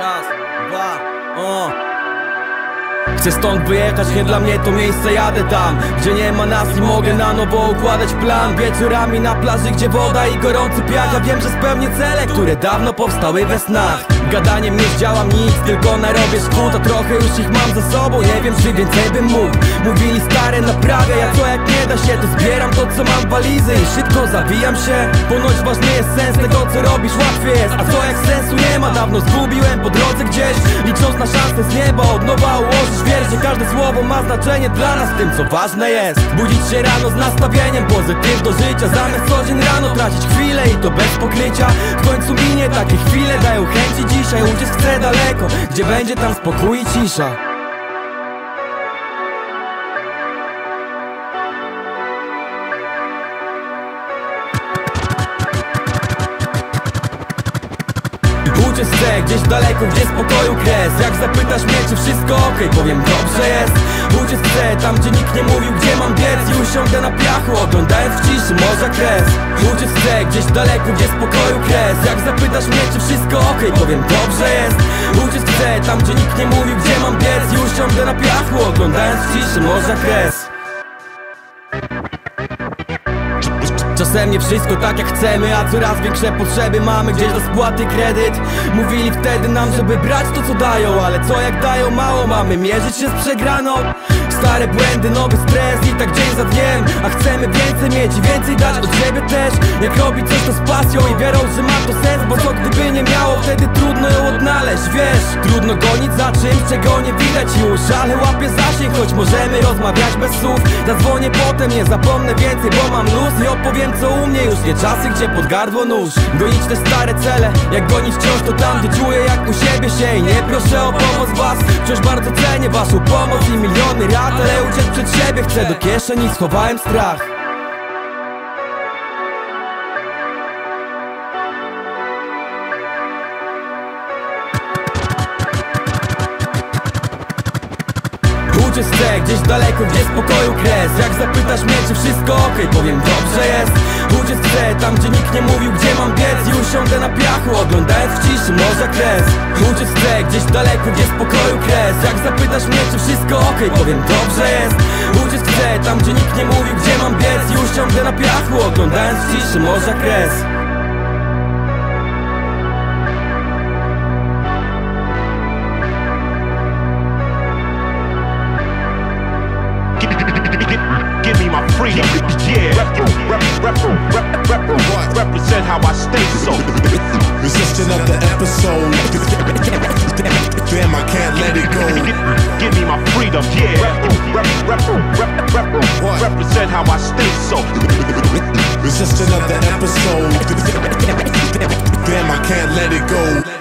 Раз, два, о. Chcę stąd wyjechać, nie dla mnie to miejsce, jadę tam Gdzie nie ma nas i mogę na nowo układać plan. Wieczorami na plaży, gdzie woda i gorący piach. Ja wiem, że spełnię cele, które dawno powstały we snach. Gadaniem nie zdziałam nic, tylko narobię szkód A trochę już ich mam za sobą, nie wiem czy więcej bym mógł. Mówili stare naprawię, ja co jak nie da się To zbieram to co mam w walizy i szybko zawijam się. Ponoć ważny jest sens tego co robisz, łatwiej jest. A co jak sensu nie ma, dawno zgubiłem po drodze gdzieś Licząc na szansę z nieba, od nowa ułożyć wiersz Że każde słowo ma znaczenie dla nas tym co ważne jest. Budzić się rano z nastawieniem pozytyw do życia. Zamiast co dzień rano tracić chwilę i to bez pokrycia. W końcu minie takie chwile, dają chęci. Dzisiaj Uciec chcę daleko, gdzie będzie tam spokój i cisza Chcę gdzieś daleko, gdzie spokoju kres? Jak zapytasz mnie, czy wszystko okej, powiem dobrze jest. Uciec chcę tam, gdzie nikt nie mówił, gdzie mam biec. I usiądę na piachu, oglądając w ciszy morza kres. Uciec chcę gdzieś daleko, gdzie spokoju kres? Jak zapytasz mnie, czy wszystko okej, powiem dobrze jest. Uciec chcę tam, gdzie nikt nie mówił, gdzie mam biec. I usiądę na piachu, oglądając w ciszy morza kres Czasem nie wszystko tak jak chcemy, a coraz większe potrzeby mamy Gdzieś do spłaty kredyt. Mówili wtedy nam, żeby brać to co dają Ale co jak dają mało, mamy. Mierzyć się z przegraną. Stare błędy, nowy stres i tak dzień za dniem. A chcemy więcej mieć i więcej dać od siebie też. Jak robić coś to z pasją i wiarą, że ma to sens Bo co gdyby nie miało, wtedy trudno ją odnaleźć Wiesz, trudno gonić za czymś, czego nie widać już Ale łapię zasięg, choć możemy rozmawiać bez słów. Zadzwonię potem, nie zapomnę więcej, bo mam luz I opowiem co u mnie, już nie czasy, gdzie pod gardło nóż. Gonić te stare cele, jak gonić wciąż to tam, gdzie czuję jak u siebie się. I nie proszę o pomoc was, wciąż bardzo cenię waszą pomoc i miliony rat Ale uciec przed siebie chcę. Do kieszeni, schowałem strach Chcę gdzieś daleko, gdzie spokoju kres? Jak zapytasz mnie, czy wszystko okej, powiem dobrze jest. Uciec chcę tam, gdzie nikt nie mówił, gdzie mam biec? I usiądę na piachu, oglądając w ciszy morza kres. Uciec chcę gdzieś daleko, gdzie spokoju kres? Jak zapytasz mnie, czy wszystko okej, powiem dobrze jest. Uciec chcę tam, gdzie nikt nie mówił, gdzie mam biec? I usiądę na piachu, oglądając w ciszy morza kres how I stay so. It's just another episode. Damn, I can't let it go. Give me my freedom, yeah. Rep, rep, rep, rep, rep, represent how I stay so. It's just another episode. Damn, I can't let it go.